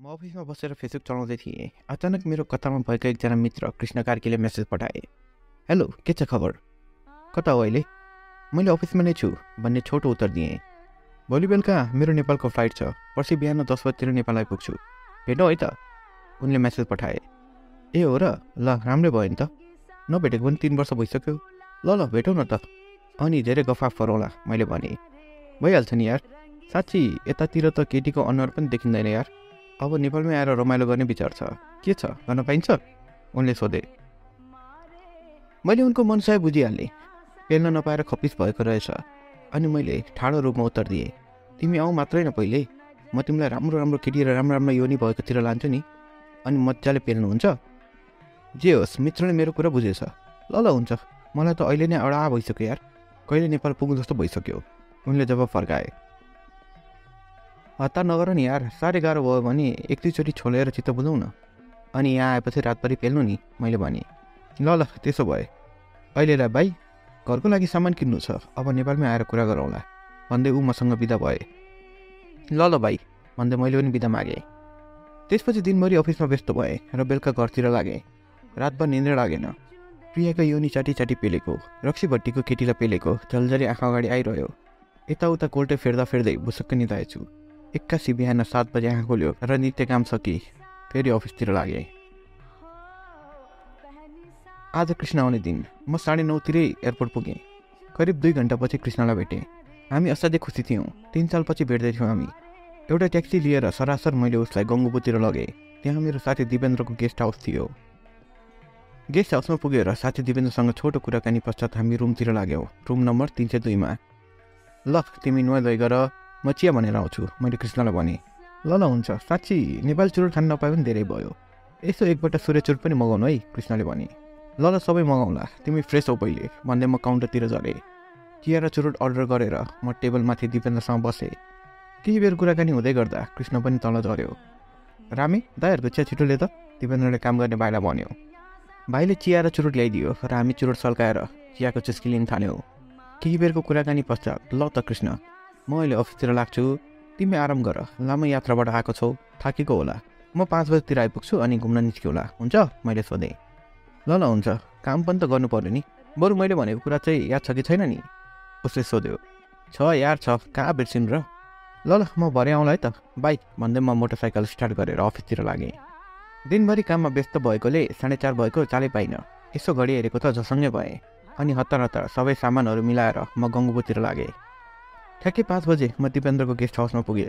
म अफिसमा बसेर फेसबुक चलाउँदै थिएँ अचानक मेरो कतारमा भएको एकजना मित्र कृष्ण कार्कीले मेसेज पठाए। हेलो के छ खबर? कता हो अहिले? मैले अफिसमा नै छु भन्ने छोटो उत्तर दिएँ। भोलि बेलुका मेरो नेपालको फ्लाइट छ। पर्सि बिहान दस बजीतिर नेपाल आइपुग्छु भेटौँ है त उनले मेसेज पठाए। ए हो र ल राम्रै भयो नि त। नभेटेको पनि तिन वर्ष भइसक्यो। ल ल भेटौँ न त। अनि धेरै गफाफ गरौँला मैले भनेँ। भइहाल्छ नि यार। साँच्ची यतातिर त केटीको अनुहार पनि देखिँदैन यार। अब नेपालमै आएर रमाइलो गर्ने विचार छ। के छ? गर्न पाइन्छ? उनले सोधे। मैले उनको मनसाय बुझिहालेँ। पेल्न नपाएर खप्पिस भएको रहेछ। अनि मैले ठाडो रूपमा उत्तर दिएँ। तिमी आऊ मात्रै न पहिले। म तिमीलाई राम्रो राम्रो केटी र राम्रो राम्रो योनी भएकोतिर लान्छु नि। अनि मजाले पेल्नुहुन्छ? जे होस् मित्रले मेरो कुरा बुझेछ। ल ल हुन्छ। मलाई त अहिले नै अडा भइसक्यो यार। कहिले नेपाल पुग्नु जस्तो भइसक्यो। उनले जब फर्काए। हतार नगर नि यार। साह्रै गाह्रो भयो भने एक दुईचोटि छोलेर चित्त बुझौँ न अनि यहाँ आएपछि रातभरि पेल्नु नि मैले भनेँ। ल ल त्यसो भए। अहिलेलाई भाइ घरको लागि सामान किन्नु छ। अब नेपालमै आएर कुरा गरौँला। भन्दै ऊ मसँग बिदा भए। ल ल भाइ भन्दै मैले पनि बिदा मागेँ। त्यसपछि दिनभरि अफिसमा व्यस्त भएँ र बेलुका घरतिर लागेँ। रातभर निन्द्रा लागेन। प्रियाको योनी चाटी चाटी पेलेको रक्सी भट्टीको केटीलाई पेलेको झल्झरी आँखा अगाडि आइरह्यो। यताउता कोल्टे फेर्दा फेर्दै भुसक्क निधाएछु। एक्कासी बिहान सात बजे आँखा खोल्यो र नित्य काम सकि फेरि अफिसतिर लागेँ। आज कृष्ण आउने दिन। म साढे नौतिरै एयरपोर्ट पुगेँ। करिब दुई घन्टापछि कृष्णलाई भेटेँ। हामी असाध्यै खुसी थियौँ। तिन सालपछि भेट्दै थियौँ हामी। एउटा ट्याक्सी लिएर सरासर मैले उसलाई गङ्गुपुतिर लगेँ। त्यहाँ मेरो साथी दिपेन्द्रको गेस्ट हाउस थियो। गेस्ट हाउसमा पुगेर साथी दिपेन्द्रसँग छोटो कुराकानी पश्चात हामी रुमतिर लाग्यौँ। रुम नम्बर तिन सय दुईमा। ल तिमी नुहाइ गर। म चिया भनेर आउँछु। मैले कृष्णलाई भनेँ ल ल हुन्छ। साँच्ची नेपाल चुरोट खान नपाए पनि धेरै भयो। यसो एकपल्ट सूर्य चुरोट पनि मगाउनु है कृष्णले भने। ल ल सबै मगाउँला। तिमी फ्रेस हौ पहिले भन्दै म काउन्टरतिर झरेँ। चिया र चुरोट अर्डर गरेर म टेबलमाथि दिपेन्द्रसँग बसेँ। केही बेर कुराकानी हुँदै गर्दा कृष्ण पनि तल झऱ्यो। रामे दाईहरूको चिया छिटो ले त दिपेन्द्रले काम गर्ने भाइलाई भन्यो। भाइले चिया र चुरोट ल्याइदियो। र हामी चुरोट सल्काएर चियाको चुस्की लिन थाल्यौँ। केही बेरको कुराकानी पश्चात ल त कृष्ण। म अहिले अफिसतिर लाग्छु। तिमी आराम गर। लामो यात्राबाट आएको छौ। थाकेको होला। म पाँच बजीतिर आइपुग्छु अनि घुम्न निस्क्यौला हुन्छ? मैले सोधेँ। ल ल हुन्छ। काम पनि त गर्नु पऱ्यो नि। बरु मैले भनेको कुरा चाहिँ याद छ कि छैन नि? उसले सोध्यो। छ यार छ। कहाँ बिर्सिनु र? ल ल म भरे आउँला है त। बाई। भन्दै म मोटरसाइकल स्टार्ट गरेर अफिसतिर लागेँ। दिनभरि काममा व्यस्त भएकोले साढे चार भएको चालै पाइनँ। यसो घडी हेरेको त जसँगै भएँ। अनि हतार हतार सबै सामानहरू मिलाएर म गङ्गुपुतिर लागेँ। ठ्याक्कै पाँच बजे म दिपेन्द्रको गेस्ट हाउसमा पुगेँ।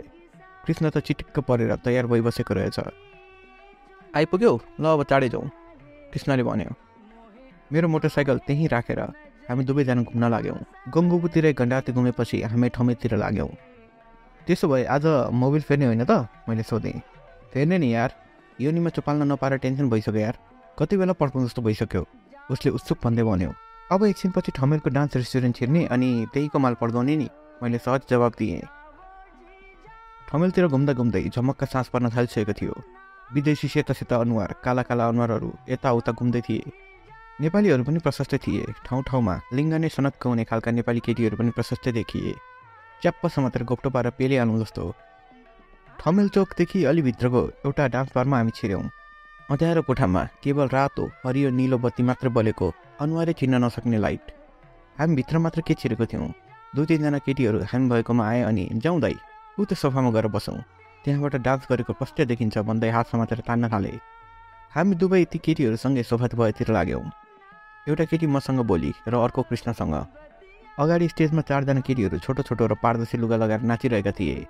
कृष्ण त चिटिक्क परेर तयार भइबसेको रहेछ। आइपुग्यौ? ल अब चाँडै जाउँ। कृष्णले भन्यो। मेरो मोटरसाइकल त्यहीँ राखेर हामी दुवैजना घुम्न लाग्यौँ। घन्टा जति घुमेपछि हामी ठमेतिर लाग्यौँ। त्यसो भए आज मोबिल फेर्ने होइन त? मैले सोधेँ। फेर्ने नि यार। योनीमा चुपाल्न नपाएर टेन्सन भइसक्यो यार। कति बेला पड्काउनु जस्तो भइसक्यो। उसले उत्सुक भन्दै भन्यो। अब एकछिनपछि ठमेलको डान्स रेस्टुरेन्ट छिर्ने अनि त्यहीको माल पड्काउने नि। मैले सहज जवाब दिएँ। ठमेलतिर घुम्दा घुम्दै झमक्क सास पर्न थालिसकेको थियो। विदेशी सेता सेता अनुहार काला काला अनुहारहरू यताउता घुम्दै थिए। नेपालीहरू पनि प्रशस्तै थिए। ठाउँ ठाउँमा लिङ्ग नै सनक्क हुने खालका नेपाली केटीहरू पनि प्रशस्तै देखिए। च्याप्प समातेर गोप्टो पारेर पेलिहाल्नु जस्तो। ठमेल चोकदेखि अलि भित्रको एउटा डान्स बारमा हामी छिर्यौँ। अँध्यारो कोठामा केवल रातो हरियो निलो बत्ती मात्र बलेको अनुहारै चिन्न नसक्ने लाइट। हामी भित्र मात्र के छिरेको थियौँ? दुई तिनजना केटीहरू हामी भएकोमा आए अनि जाउँदै ऊ त्यो सोफामा गएर बसौँ त्यहाँबाट डान्स गरेको प्रष्ट देखिन्छ भन्दै हात समातेर तान्न थाले। हामी दुवै ती केटीहरूसँगै सोफा भएतिर लाग्यौँ। एउटा केटी मसँग बोली र अर्को कृष्णसँग अगाडि स्टेजमा चारजना केटीहरू छोटो छोटो र पारदर्शी लुगा लगाएर नाचिरहेका थिए।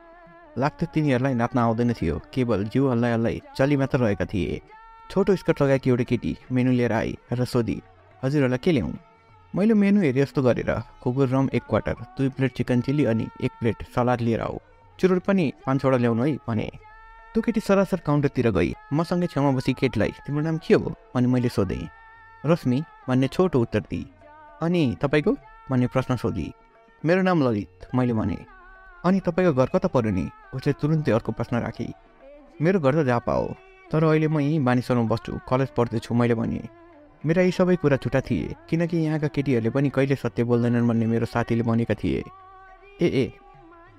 लाग्थ्यो तिनीहरूलाई नाच्न आउँदैन थियो केवल जिउ हल्लाइ हल्लाइ चली मात्र रहेका थिए। छोटो स्कर्ट लगाएकी एउटा केटी मेनु लिएर आई र सोधी हजुरहरूलाई के ल्याउँ? मैले मेनु हेरेँ जस्तो गरेर कुकुर रम एक क्वार्टर दुई प्लेट चिकन चिल्ली अनि एक प्लेट सलाद लिएर आऊ। चुरोट पनि पाँच छोडा ल्याउनु है भने। त्यो केटी सरासर काउन्टरतिर गई। मसँगै छेउमा बसी केटीलाई तिम्रो नाम के हो? अनि मैले सोधेँ। रश्मि भन्ने छोटो उत्तर दिए अनि तपाईँको? भन्ने प्रश्न सोधी। मेरो नाम ललित मैले भने। अनि तपाईँको घर कता पऱ्यो नि? उसले तुरुन्तै अर्को प्रश्न राखी। मेरो घर त झापा हो तर अहिले म यहीँ बानिसरमा बस्छु कलेज पढ्दैछु मैले भने। मेरा यी सबै कुरा छुट्टा थिए किनकि यहाँका केटीहरूले पनि कहिले सत्य बोल्दैनन् भन्ने मेरो साथीले भनेका थिए। ए ए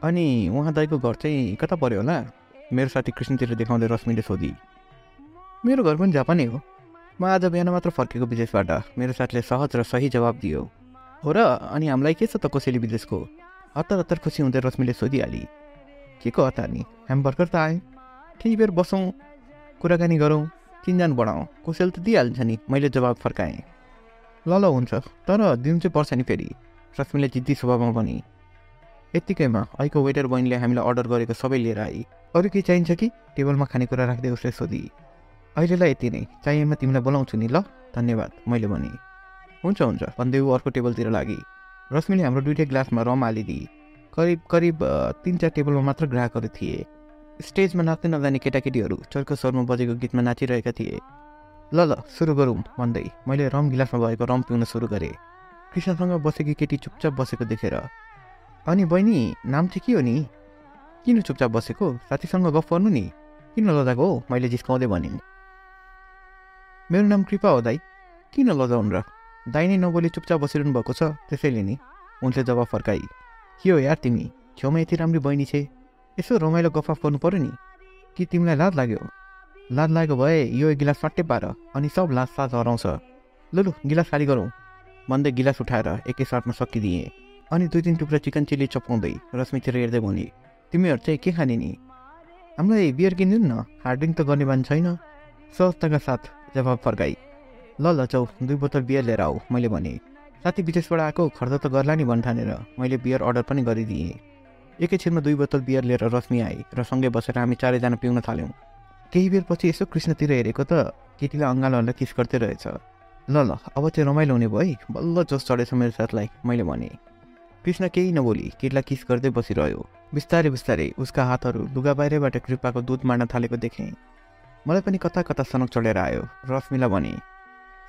अनि उहाँ दाईको घर चाहिँ कता पऱ्यो होला? मेरो साथी कृष्णतिर देखाउँदै रश्मिले सोधी। मेरो घर पनि जापानै हो। म आज बिहान मात्र फर्केको विदेशबाट। मेरो साथीले सहज र सही जवाब दियो। हो र अनि हामीलाई के छ त कसैले विदेशको? हतार हतार खुसी हुँदै रश्मिले सोधिहाली। के को हतार नि? हामी भर्खर त आएँ। केही बेर बसौँ कुराकानी गरौँ। चिनजान बढाउँ कसैले त दिइहाल्छ नि। मैले जवाब फर्काएँ। ल ल हुन्छ। तर दिनु चाहिँ पर्छ नि फेरि। रश्मिले जिद्दी स्वभावमा पनि यत्तिकैमा अहिलेको वेटर बहिनीले हामीलाई अर्डर गरेको सबै लिएर आई अरू केही चाहिन्छ कि? टेबलमा खानेकुरा राख्दै उसले सोधी। अहिलेलाई यति नै। चाहिएमा तिमीलाई बोलाउँछु नि ल। धन्यवाद। मैले भने। हुन्छ हुन्छ। भन्दै ऊ अर्को टेबलतिर लागि। रश्मिले हाम्रो दुइटै ग्लासमा रम हालिदिए। करिब करिब तिन चार टेबलमा मात्र ग्राहकहरू थिए। स्टेजमा नाच्दै नजाने केटाकेटीहरू चर्को स्वरमा बजेको गीतमा नाचिरहेका थिए। ल ल सुरु गरौँ भन्दै मैले रम गिलासमा भएको रम पिउन सुरु गरेँ। कृष्णसँग बसेकी केटी चुपचाप बसेको देखेर अनि बहिनी नाम चाहिँ के हो नि? किन चुपचाप बसेको? साथीसँग गफ गर्नु नि? किन लजाएको हो? मैले जिस्काउँदै भनेँ मेरो नाम कृपा हो दाई। किन लजाउनु र? दाई नै नबोली चुपचाप बसिरहनु भएको छ त्यसैले नि उनले जवाब फर्काई के हो यार तिमी? छेउमा यति राम्रो बहिनी छे। यसो रमाइलो गफाफ गर्नु पऱ्यो नि। कि तिमीलाई लाज लाग्यो? लाज लागेको भए यो एक गिलास सट्टै पार अनि सब लाज साज हराउँछ। लु लु गिलास खाली गरौँ। भन्दै गिलास उठाएर एकैसाथमा सकिदिएँ। अनि दुई तिन टुक्रा चिकन चिल्ली चपाउँदै रश्मितिर हेर्दै भने तिमीहरू चाहिँ के खाने नि? हामीलाई बियर किनिदिनु न हार्ड ड्रिङ्क त गर्ने बानी छैन। सहजताका साथ जवाब फर्काई। ल ल चौ दुई बोतल बियर लिएर आऊ मैले भने। साथी विदेशबाट आएको खर्च त गर्ला नि भन्ठानेर मैले बियर अर्डर पनि गरिदिएँ। एकैछिनमा दुई बोतल बियर लिएर रश्मि आए र सँगै बसेर हामी चारैजना पिउन थाल्यौँ। केही बेरपछि यसो कृष्णतिर हेरेको त केटीलाई अँगालोहरूलाई किस गर्दै रहेछ। ल ल अब चाहिँ रमाइलो हुने भयो है। बल्ल जोस चढेछ मेरो साथलाई मैले भने। कृष्ण केही नबोली केटीलाई किस गर्दै बसिरह्यो। बिस्तारै बिस्तारै उसका हातहरू लुगा बाहिरबाट कृपाको दुध मार्न थालेको देखेँ। मलाई पनि कता कता सनक चढेर आयो। रश्मिलाई भने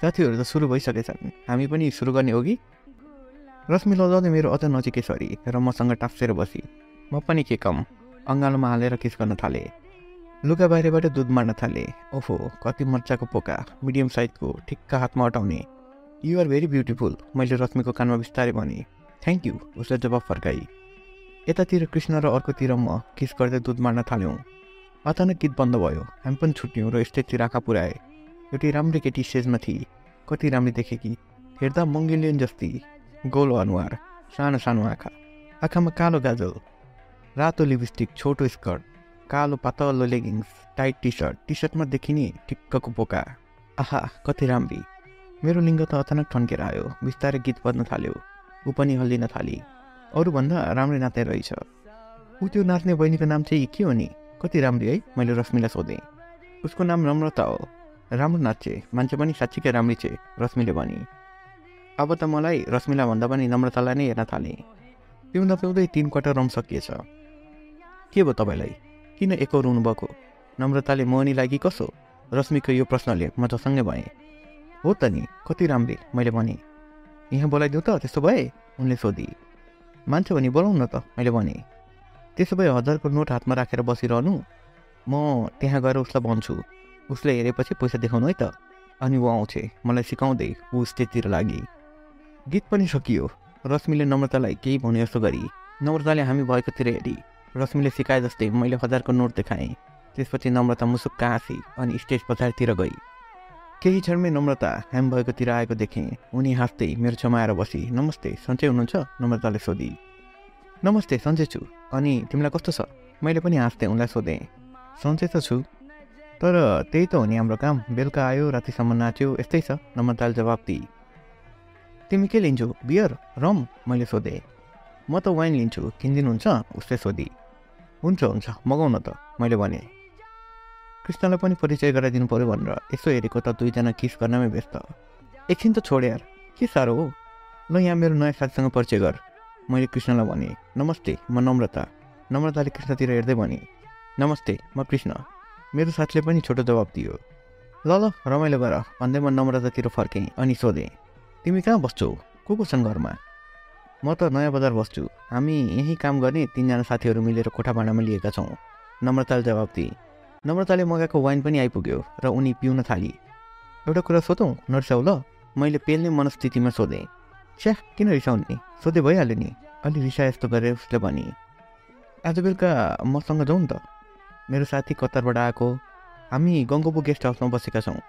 साथीहरू त सुरु भइसकेछन्। हामी पनि सुरु गर्ने हो कि? रश्मि लजाउँदै मेरो अझ नजिकै सरी र मसँग टाप्सेर बसी। म पनि के कम? अँगालोमा हालेर किस गर्न थालेँ? लुगा बाहिरबाट दुध मार्न थालेँ। ओहो कति मजाको पोका। मिडियम साइजको ठिक्क हातमा अटाउने। यु आर भेरी ब्युटिफुल मैले रश्मिको कानमा बिस्तारै भने। थ्याङ्क यू उसले जवाब फर्काई। यतातिर कृष्ण र अर्कोतिर म किस गर्दै दुध मार्न थाल्यौँ? अचानक गीत बन्द भयो। हामी पनि छुट्यौँ र स्टेजतिर आँखा पुऱ्याए। एउटी राम्रै केटी स्टेजमा थिए। कति राम्रो देखेँ कि हेर्दा मङ्गेलियन जस्ती। गोलो अनुहार सानो सानो आँखा आँखामा कालो गाजल रातो लिपस्टिक छोटो स्कर्ट कालो पातलो leggings tight T shirt T सर्टमा देखिने टिक्कको पोका। आहा कति राम्री। मेरो लिङ्ग त अचानक ठन्केर आयो बिस्तारै गीत बज्न थाल्यो ऊ पनि हल्लिन थाली। अरूभन्दा राम्रै नाच्ने रहेछ। ऊ त्यो नाच्ने बहिनीको नाम चाहिँ के हो नि? कति राम्री है मैले रश्मिलाई सोधेँ। उसको नाम नम्रता हो। राम्रो नाच्चे मान्छे पनि साँच्चीकै राम्री छे रश्मिले भने। अब त मलाई रश्मिला भन्दा पनि नम्रतालाई नै हेर्न थालेँ। पिउँदा पिउँदै तिन क्वार्टर रम सकिएछ के भयो तपाईँलाई? किन एको रुनुभएको नम्रताले मोहनी लागि कसो? रश्मिको यो प्रश्नले म जसँगै भएँ। हो त नि कति राम्री मैले भने। यहाँ बोलाइदिउँ त त्यस्तो भए? उनले सोधी। मान्छे भने बोलाउँ न त मैले भने। त्यसो भए हजारको नोट हातमा राखेर बसिरहनु। म त्यहाँ गएर उसलाई भन्छु। उसले हेरेपछि पैसा देखाउनु है त। अनि ऊ आउँछे। मलाई सिकाउँदै ऊ स्टेजतिर लागि। गीत पनि सकियो। रश्मिले नम्रतालाई केही भन्यो जस्तो गरी नम्रताले हामी भएकोतिर हेरी रश्मिले सिकाए जस्तै मैले हजारको नोट देखाएँ। त्यसपछि नम्रता मुसुक्क हाँसी अनि स्टेज पछाडितिर गई। केही क्षणमै नम्रता ह्याम भएकोतिर आएको देखेँ। उनी हाँस्दै मेरो छेउमा आएर बसी नमस्ते सन्चै हुनुहुन्छ? नम्रताले सोधी। नमस्ते सन्चै छु। अनि तिमीलाई कस्तो छ? मैले पनि हाँस्दै उनलाई सोधेँ। सन्चै त छु। तर त्यही त हो नि हाम्रो काम। बेलुका आयो रातिसम्म नाच्यो यस्तै छ। नम्रताले जवाब दिए तिमी के लिन्छौ बियर रम मैले सोधेँ। म त वाइन लिन्छु किनिदिनुहुन्छ उसले सोधी। हुन्छ हुन्छ मगाउन त मैले भने। कृष्णलाई पनि परिचय गराइदिनु पऱ्यो भनेर यसो हेरेको त दुईजना किस गर्नमै व्यस्त। एकछिन त छोड यार के साह्रो हो? ल यहाँ मेरो नयाँ साथीसँग परिचय गर। मैले कृष्णलाई भने नमस्ते म नम्रता। नम्रताले कृष्णतिर हेर्दै भने नमस्ते म कृष्ण। मेरो साथीले पनि छोटो जवाब दियो। ल ल रमाइलो गर भन्दै म नम्रतातिर फर्केँ अनि सोधेँ। तिमी कहाँ बस्छौ? को को छन् घरमा? म त नयाँ बजार बस्छु। हामी यहीँ काम गर्ने तिनजना साथीहरू मिलेर कोठा भाँडामा लिएका छौँ। नम्रताले जवाब दिए। नम्रताले मगाएको वाइन पनि आइपुग्यो र उनी पिउन थाली। एउटा कुरा सोधौँ नरिसाउ ल। मैले पेल्ने मनस्थितिमा सोधेँ। छ्या किन रिसाउने? सोधे भइहाल्यो नि। अलि रिसा यस्तो गरेर उसले भने आज बेलुका मसँग जाउँ त। मेरो साथी कतारबाट आएको। हामी गङ्गोबु गेस्ट हाउसमा बसेका छौँ।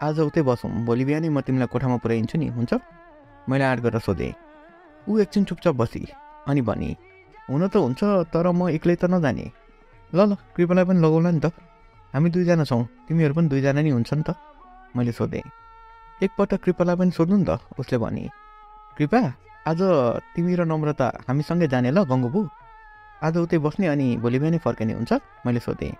आज उतै बसौँ। भोलि बिहानै म तिमीलाई कोठामा पुऱ्याइदिन्छु नि हुन्छ? मैले आँट गरेर सोधेँ। ऊ एकछिन चुपचाप बसी अनि भनी हुन त हुन्छ तर म एक्लै त नजाने। ल ल कृपलाई पनि लगाउला नि त। हामी दुईजना छौँ तिमीहरू पनि दुईजना नि हुन्छ नि त? मैले सोधेँ। एकपल्ट कृपालाई पनि सोध्नु नि त उसले भने कृपा आज तिमी र नम्रता हामीसँगै जाने ल गङ्गोबु। आज उतै बस्ने अनि भोलि बिहानै फर्किने हुन्छ? मैले सोधेँ।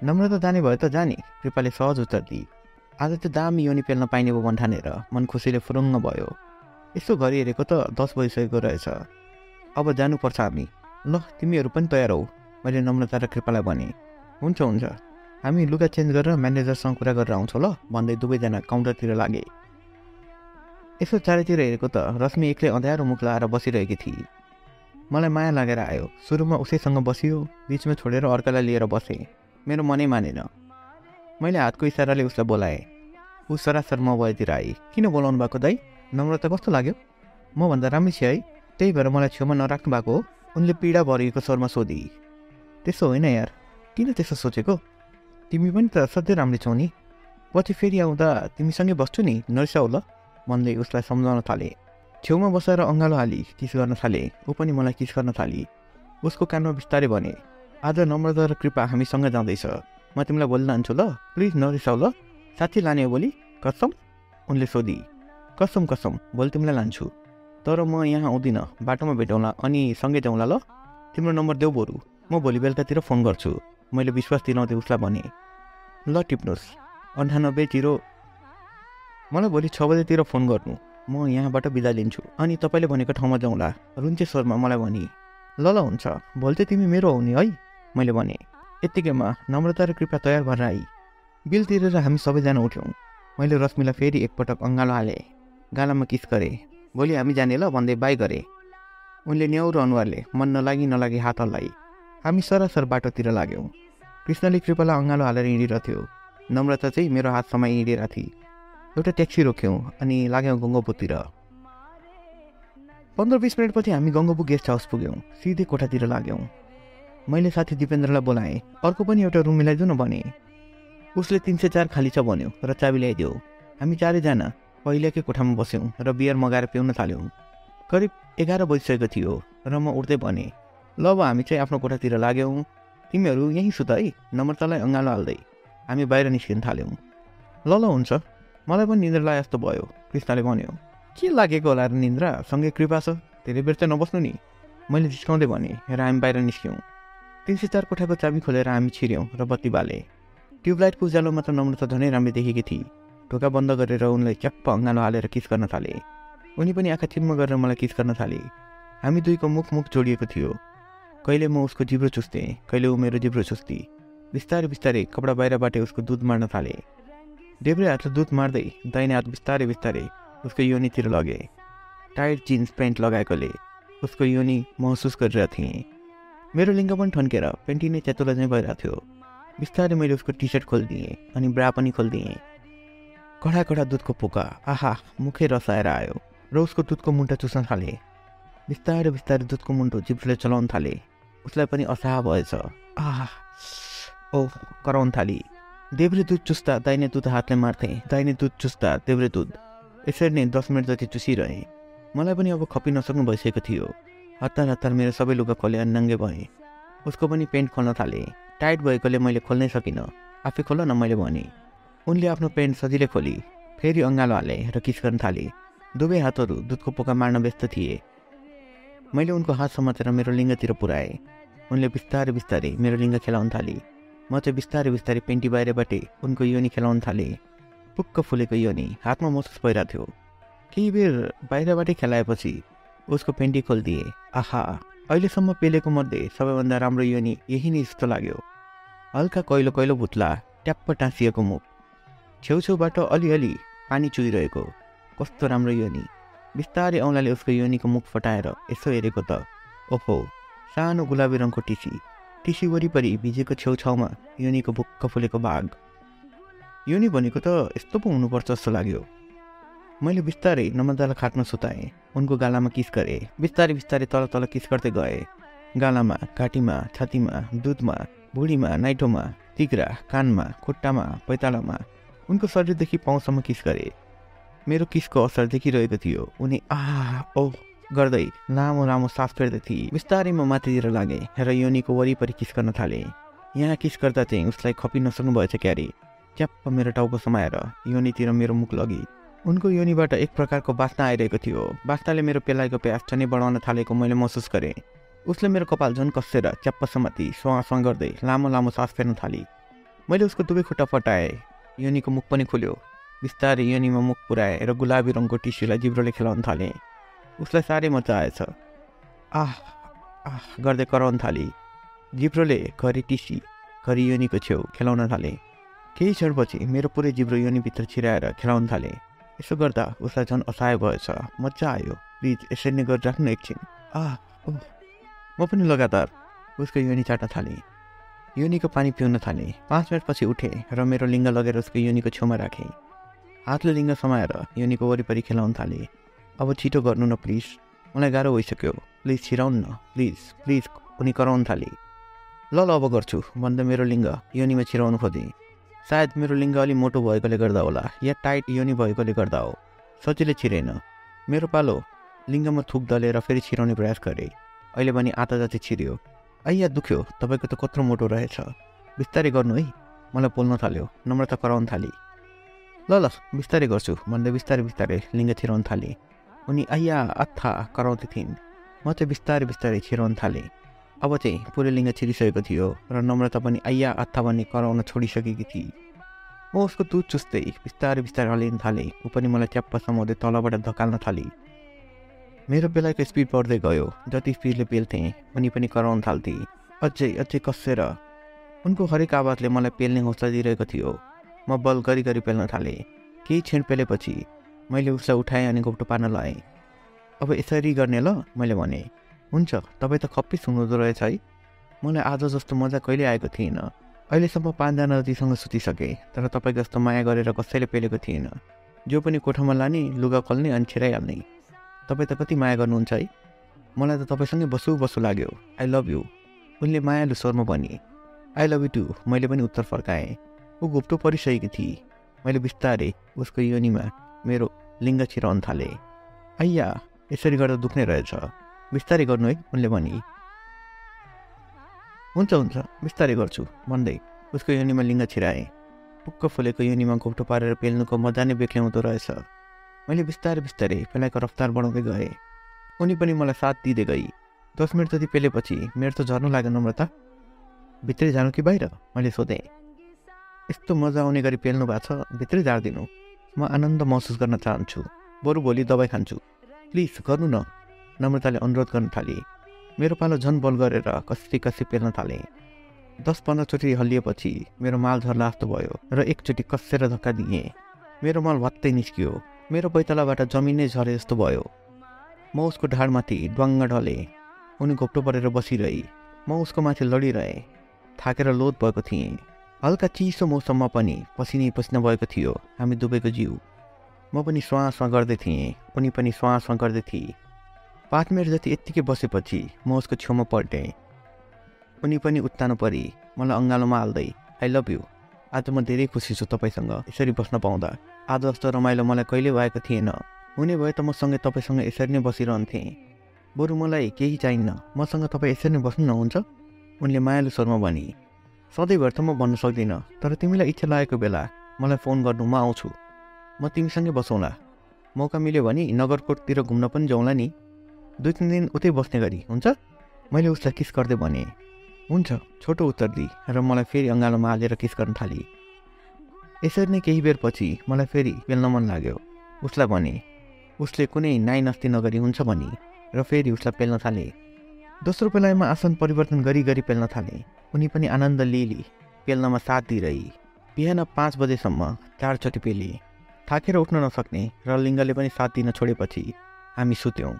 नम्रता जाने भयो त जाने कृपाले सहज उत्तर दिए। आज चाहिँ दामी योनि पेल्न पाइने भयो भन्ठानेर मन खुसीले फुरुङ्ग भयो। यसो घरि हेरेको त दस बजिसकेको रहेछ। अब जानुपर्छ हामी। ल तिमीहरू पनि तयार हौ। मैले नम्रता र कृपालाई भने। हुन्छ हुन्छ। हामी लुगा चेन्ज गरेर म्यानेजरसँग कुरा गरेर आउँछौँ ल भन्दै दुवैजना काउन्टरतिर लागे। यसो चारैतिर हेरेको त रश्मि एक्लै अँध्यारो मुख लगाएर बसिरहेकी थिए मलाई माया लागेर आयो। सुरुमा उसैसँग बसियो बिचमा छोडेर अर्कालाई लिएर बसेँ। मेरो मनै मानेन। मैले हातको इसाराले उसलाई बोलाएँ। ऊ सरासर म भएतिर आएँ। किन बोलाउनु भएको दाइ नम्रता कस्तो लाग्यो? मभन्दा राम्रै छ है। त्यही भएर मलाई छेउमा नराख्नु भएको हो। उनले पीडा भरिएको स्वरमा सोधी। त्यसो होइन यार। किन त्यसो सोचेको? तिमी पनि त सधैँ राम्रै छौ नि। पछि फेरि आउँदा तिमीसँगै बस्छु नि नर्साउ ल। भन्दै उसलाई सम्झाउन थाले। छेउमा बसेर अँगालो हाली किस गर्न थाले? ऊ पनि मलाई किस गर्न थाली? उसको कानमा बिस्तारै भने आज नम्रता र कृपा हामीसँग जाँदैछ। म तिमीलाई बोल्न लान्छु ल। प्लिज नरिसाउ ल। साथी लाने हो भोलि। कसम? उनले सोधी कसम कसम भोलि तिमीलाई लान्छु तर म यहाँ आउँदिनँ बाटोमा भेटौँला अनि सँगै जाउँला ल। तिम्रो नम्बर देऊ बरु म भोलि बेलुकातिर फोन गर्छु मैले विश्वास दिलाउँदै उसलाई भने। ल टिप्नुहोस् अन्ठानब्बे जिरो मलाई भोलि छ बजेतिर फोन गर्नु म यहाँबाट बिदा लिन्छु अनि तपाईँले भनेको ठाउँमा जाउँला रुन्चे स्वरमा मलाई भने। ल ल हुन्छ भोलि चाहिँ तिमी मेरो हो नि है? मैले भने। यत्तिकैमा नम्रता र कृपा तयार भएर आई बिल तिरेर हामी सबैजना उठ्यौँ। मैले रश्मिलाई फेरि एकपटक अँगालो हालेँ। गालामा किस गरेँ? भोलि हामी जाने ल भन्दै बाई गरेँ। उनले न्याउरो अनुहारले मन नलागी नलागी हात हल्लाई। हामी सरासर बाटोतिर लाग्यौँ। कृष्णले कृपालाई अँगालो हालेर हिँडिरहेको थियो नम्रता चाहिँ मेरो हात समय हिँडेर थिए। एउटा ट्याक्सी रोक्यौँ अनि लाग्यौँ गङ्गोपुतिर पन्ध्र बिस मिनटपछि हामी गङ्गोपु गेस्ट हाउस पुग्यौँ। सिधै कोठातिर लाग्यौँ। मैले साथी दिपेन्द्रलाई बोलाएँ अर्को पनि एउटा रुम मिलाइदिउ न भने? उसले तिन सय चार खाली छ भन्यो र चाबी ल्याइदियो। हामी चारैजना पहिलेकै कोठामा बस्यौँ र बियर मगाएर पिउन थाल्यौँ। करिब एघार बजिसकेको थियो र म उठ्दै भनेँ ल अब हामी चाहिँ आफ्नो कोठातिर लाग्यौँ। तिमीहरू यहीँ सुत है। नम्रतालाई अँगालो हाल्दै हामी बाहिर निस्किन थाल्यौँ। ल ल हुन्छ। मलाई पनि निन्द्रा लागे जस्तो भयो कृष्णले भन्यो। के लागेको होला र निन्द्रा? सँगै कृपा छ। धेरै बेर चाहिँ नबस्नु नि। मैले जिस्काउँदै भनेँ र हामी बाहिर निस्क्यौँ। तिन सय चार कोठाको चाबी खोलेर हामी छिर्यौँ र बत्ती बाले। ट्युबलाइटको उज्यालोमा त नम्रता झनै राम्रै देखेकी थिए ढोका बन्द गरेर उनलाई च्याप्प अँगालो हालेर किस गर्न थाले? उनी पनि आँखा चिम्म गरेर मलाई किस गर्न थाले? हामी दुईको मुख मुख जोडिएको थियो। कहिले म उसको जिब्रो चुस्थेँ कहिले ऊ मेरो जिब्रो चुस्थी बिस्तारै बिस्तारै कपडा बाहिरबाटै उसको दुध मार्न थाले। देब्रे हातले दुध मार्दै दाहिने हात बिस्तारै बिस्तारै उसको योनीतिर लगे। टाइट जिन्स प्यान्ट लगाएकोले उसको योनी महसुस गरिरहेको थिएँ। मेरो लिङ्ग पनि ठन्केर पेन्टी नै च्यातुला चाहिँ भइरहेको थियो। बिस्तारै मैले उसको टी सर्ट खोलिदिएँ अनि ब्रा पनि खोलिदिएँ। कडा कडा दुधको पोका आहा मुखै रसाएर आयो र उसको दुधको मुन्टा चुस्न थाले। बिस्तारै बिस्तारै दुधको मुन्टो जिब्रोले चलाउन थाले। उसलाई पनि असह भएछ। आहा ओ कराउन थाली। देब्रे दुध चुस्ता दाहिने दुध हातले मार्थे दाहिने दुध चुस्ता देब्रे दुध। यसरी नै दस मिनट जति चुसिरहेँ। मलाई पनि अब खपि नसक्नु भइसकेको थियो। हतार हतार मेरो सबै लुगा खोले अनि नङ्गे भएँ। उसको पनि पेन्ट खोल्न थालेँ। टाइट भएकोले मैले खोल्नै सकिनँ। आफै खोल न मैले भनेँ। उनले आफ्नो पेन्ट सजिलै खोली। फेरि अँगालो हाले र किस गर्न थाले। दुवै हातहरू दुधको पोका मार्न व्यस्त थिए। मैले उनको हात समातेर मेरो लिङ्गतिर पुऱ्याएँ। उनले बिस्तारै बिस्तारै मेरो लिङ्ग खेलाउन थाले। म चाहिँ बिस्तारै बिस्तारै पेन्टी बाहिरबाटै उनको योनी खेलाउन थालेँ। पुक्क फुलेको योनी हातमा महसुस भइरहेको थियो। केही बेर बाहिरबाटै खेलाएपछि उसको पेन्टी खोलिदिए। आहा! अहिलेसम्म पेलेको मध्ये सबैभन्दा राम्रो योनी यही नै जस्तो लाग्यो। हल्का कैलो कैलो भुत्ला ट्याप्प टाँसिएको मुख। छेउछेउबाट अलिअलि पानी चुहिरहेको कस्तो राम्रो योनी। बिस्तारै औँलाले उसको योनीको मुख फटाएर यसो हेरेको त ओहो सानो गुलाबी रङको टिसी। टिसी वरिपरि भिजेको छेउछाउमा योनीको भुक्क फुलेको बाघ योनी भनेको त यस्तो पो हुनुपर्छ जस्तो लाग्यो। मैले बिस्तारै नमजालाई खाटमा सुताएँ उनको गालामा किस गरेँ। बिस्तारै बिस्तारै तल तल किस गर्दै गएँ। गालामा घाँटीमा छातीमा दुधमा भुँडीमा नाइटोमा तिग्रा कानमा खुट्टामा पैतालामा उनको शरीरदेखि पाउँसम्म किस गरे। मेरो किसको असर देखिरहेको थियो उनी आह ओह गर्दै लामो लामो सास फेर्दै थिए बिस्तारै म माथितिर लागेँ र योनीको वरिपरि किस गर्न थालेँ। यहाँ किस गर्दा चाहिँ उसलाई खपि नसक्नु भएछ क्यारे? च्याप्प मेरो टाउको समाएर योनीतिर मेरो मुख लगी। उनको योनीबाट एक प्रकारको बास्ना आइरहेको थियो। बास्नाले मेरो पेलाइको प्यास झनै बढाउन थालेको मैले महसुस गरेँ। उसले मेरो कपाल झन् कसेर च्याप्प समाति स्वाँ गर्दै लामो लामो सास फेर्न थाली। मैले उसको दुवै खुट्टा फटाएँ योनीको मुख पनि खुल्यो। बिस्तारै योनीमा मुख पुऱ्याए र गुलाबी रङको टिस्युलाई जिब्रोले खेलाउन थालेँ। उसलाई साह्रै मजा आएछ। आह आह गर्दै कराउन थाली। जिब्रोले घरि टिसी घरि योनीको छेउ खेलाउन थाले। केही क्षणपछि मेरो पुरै जिब्रो योनीभित्र छिराएर खेलाउन थाले। यसो गर्दा उसलाई झन् असहाय भएछ। मजा आयो। प्लिज यसरी नै गरिराख्नु एकछिन। आह म पनि लगातार उसको योनी चाट्न थालेँ। योनीको पानी पिउन थालेँ। पाँच मिनटपछि उठेँ र मेरो लिङ्ग लगेर उसको योनीको छेउमा राखेँ। हातले लिङ्ग समाएर योनीको वरिपरि खेलाउन थालेँ। अब छिटो गर्नु न प्लिज। मलाई गाह्रो भइसक्यो। प्लिज छिराउनु न। प्लिज प्लिज उनी कराउन थालेँ। ल ल अब गर्छु। भन्दा मेरो लिङ्ग योनीमा छिराउनु खोजेँ। सायद मेरो लिङ्ग अलि मोटो भएकोले गर्दा होला या टाइट योनी भएकोले गर्दा हो। सजिलै छिरेन। मेरो पालो लिङ्गमा थुक दलेर फेरि छिराउने प्रयास गरेँ। अहिले पनि आता जति छिर्यो। आइया दुख्यो। तपाईँको त कत्रो मोटो रहेछ। बिस्तारै गर्नु है। मलाई बोल्न थाल्यो। नम्रता कराउन थाली। ल ल बिस्तारै गर्छु। भन्दै बिस्तारै बिस्तारै लिङ्ग छिराउन थालेँ। उनी आइया आत्था कराउँदै थिइन्। म चाहिँ बिस्तारै बिस्तारै छिराउन थालेँ। अब चाहिँ पुरै लिङ्ग छिरिसकेको थियो र नम्रता पनि आइया आत्था भन्ने कराउन छोडिसकेकी थिए म उसको दुध चुस्दै बिस्तारै बिस्तारै हलिन थालेँ। ऊ पनि मलाई च्याप्प समाउँदै तलबाट धकाल्न थालेँ। मेरो बेलाको स्पिड बढ्दै गयो जति स्पिडले पेल्थेँ उनी पनि कराउन थाल्थे। अझै अझै कसेर। उनको हरेक आवाजले मलाई पेल्ने हौसला दिइरहेको थियो। म बल गरी गरी पेल्न थालेँ। केही क्षण पेलेपछि मैले उसलाई उठाएँ अनि घोप्टो पार्न लगाएँ अब यसरी गर्ने ल मैले भने। हुन्छ तपाईँ त खप्पिस हुनुहुँदो रहेछ है। मलाई आज जस्तो मजा कहिले आएको थिएन। अहिलेसम्म पाँचजना जतिसँग सुतिसकेँ तर तपाईँ जस्तो माया गरेर कसैले पेलेको थिएन। जो पनि कोठामा लाने लुगा खोल्ने अनि छिराइहाल्ने। तपाईँ त कति माया गर्नुहुन्छ है? मलाई त तपाईँसँगै बसु बसु लाग्यो। आई लभ यु उनले मायालु स्वरमा भने आई लभ यु टु मैले पनि उत्तर फर्काएँ। ऊ घुप्टो परिसकेकी थिए मैले बिस्तारै उसको योनीमा मेरो लिङ्ग छिराउन थालेँ। आइया यसरी गर्दा दुख्ने रहेछ। बिस्तारै गर्नु है उनले भने। हुन्छ हुन्छ। बिस्तारै गर्छु भन्दै उसको योनीमा लिङ्ग छिराएँ। पुक्क फुलेको योनीमा घुप्टो पारेर पेल्नुको मजा नै बेग्लै हुँदो रहेछ। मैले बिस्तारै बिस्तारै पेलाइको रफ्तार बढाउँदै गएँ। उनी पनि मलाई साथ दिँदै गई। दस मिनट जति पेलेपछि मेरो त झर्नु लाग्यो नम्रता भित्रै जानु कि बाहिर? मैले सोधेँ। यस्तो मजा आउने गरी पेल्नु भएको छ भित्रै झारिदिनु। म आनन्द महसुस गर्न चाहन्छु। बरु भोलि दबाई खान्छु। प्लिज गर्नु न। नम्रताले अनुरोध गर्न थालेँ। मेरो पालो झन् बल गरेर कसरी कसरी पेल्न थालेँ। दस पन्ध्रचोटि हल्लिएपछि मेरो माल झर्ला जस्तो भयो र एकचोटि कसेर धक्का दिएँ। मेरो माल भत्तै निस्कियो। मेरो पैतलाबाट जमिनै झरे जस्तो भयो। म उसको ढाडमाथि ड्वाङ्ग ढलेँ। उनी घोप्टो परेर बसिरहे। म उसको माथि लडिरहेँ। थाकेर लोत भएको थिएँ। हल्का चिसो मौसममा पनि पसिनै पसिना भएको थियो। हामी दुवैको जिउ। म पनि स्वाँ स्वाँ गर्दै थिएँ। उनी पनि स्वाँ स्वाँ गर्दै थिए। पाँच मिनट जति यत्तिकै बसेपछि म उसको छेउमा पल्टेँ। उनी पनि उत्तानो परी। मलाई अँगालोमा हाल्दै आई लभ यु आज म धेरै खुसी छु तपाईँसँग यसरी बस्न पाउँदा। आज जस्तो रमाइलो मलाई कहिले भएको थिएन। हुने भए त मसँगै तपाईँसँग यसरी नै बसिरहन्थेँ। बरु मलाई केही चाहिन्न। मसँग तपाईँ यसरी नै बस्नु नहुन्छ उनले मायालु स्वरमा भने सधैँभरि त म भन्न सक्दिनँ तर तिमीलाई इच्छा लागेको बेला मलाई फोन गर्नु म आउँछु। म तिमीसँगै बसौँला। मौका मिल्यो भने नगरकोटतिर घुम्न पनि जाउँला नि। दुई तिन दिन उतै बस्ने गरी हुन्छ? मैले उसलाई किस गर्दै भनेँ हुन्छ छोटो उत्तर दिई र मलाई फेरि अँगालोमा हालेर किस गर्न थालेँ। यसरी नै केही बेर पछि मलाई फेरि पेल्न मन लाग्यो। उसलाई भने उसले कुनै नाइ नस्ती नगरी हुन्छ भने र फेरि उसलाई पेल्न थालेँ। दोस्रो बेलामा आसन परिवर्तन गरी गरी पेल्न थालेँ। उनी पनि आनन्द लिली पेल्नमा साथ दिइरहे। बिहान पाँच बजेसम्म चारचोटि पेलिए थाकेर उठ्न नसक्ने र लिङ्गले पनि साथ दिन छोडेपछि हामी सुत्यौँ।